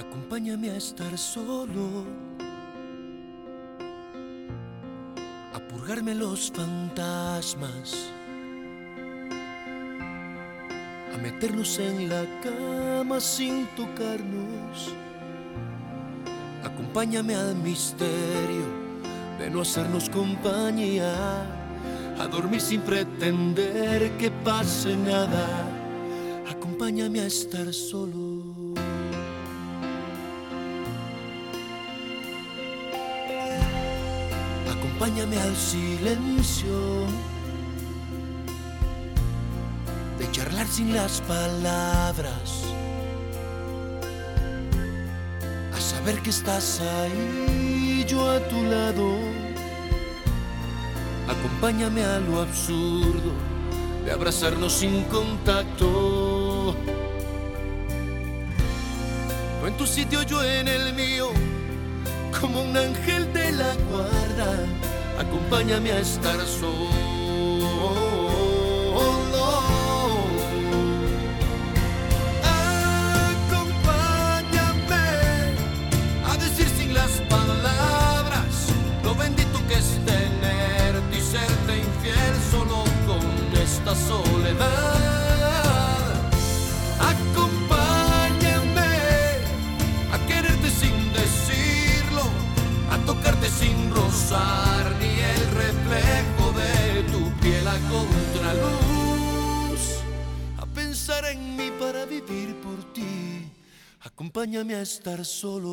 Acompáñame a estar solo, a purgarme los fantasmas, a meternos en la cama sin tocarnos. Acompáñame al misterio de no hacernos compañía, a dormir sin pretender que pase nada. Acompáñame a estar solo. Acompáñame al silencio de charlar sin las palabras, a saber que estás ahí, yo a tu lado. Acompáñame a lo absurdo de abrazarnos sin contacto. Tú en tu sitio, yo en el mío como un ángel de la guarda, acompáñame a estar solo. Acompáñame a decir sin las palabras lo bendito que es tenerte y serte infiel solo con esta soledad. Acompáñame a quererte sin decirlo, a tocarte sin rozar Acompáñame a estar solo.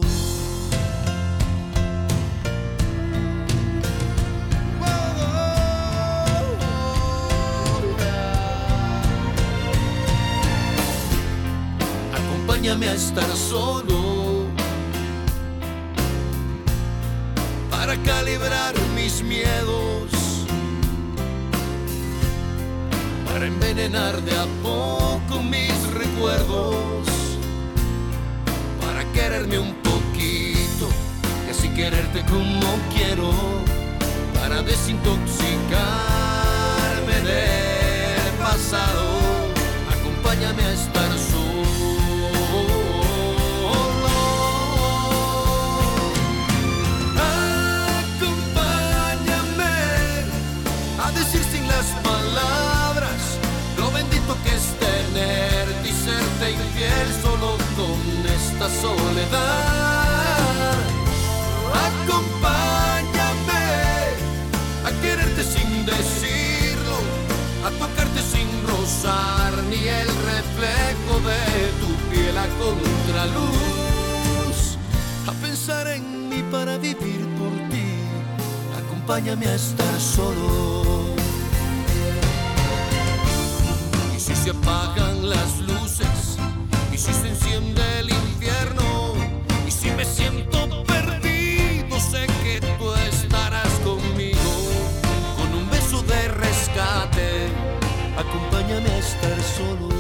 Acompáñame a estar solo. Para calibrar mis miedos, para envenenar de a poco mis recuerdos, quererme un poquito y así quererte como quiero, para desintoxicarme del pasado. Acompáñame a estar solo. Acompáñame a decir Acompáñame a quererte sin decirlo, a tocarte sin rozar ni el reflejo de tu piel a contraluz, a pensar en mí para vivir por ti. Acompáñame a estar solo. Y si se apagan las luces, estar solo.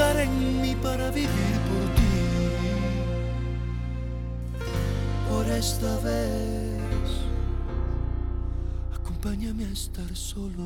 Pensar en mí para vivir por ti por esta vez. Acompáñame a estar solo.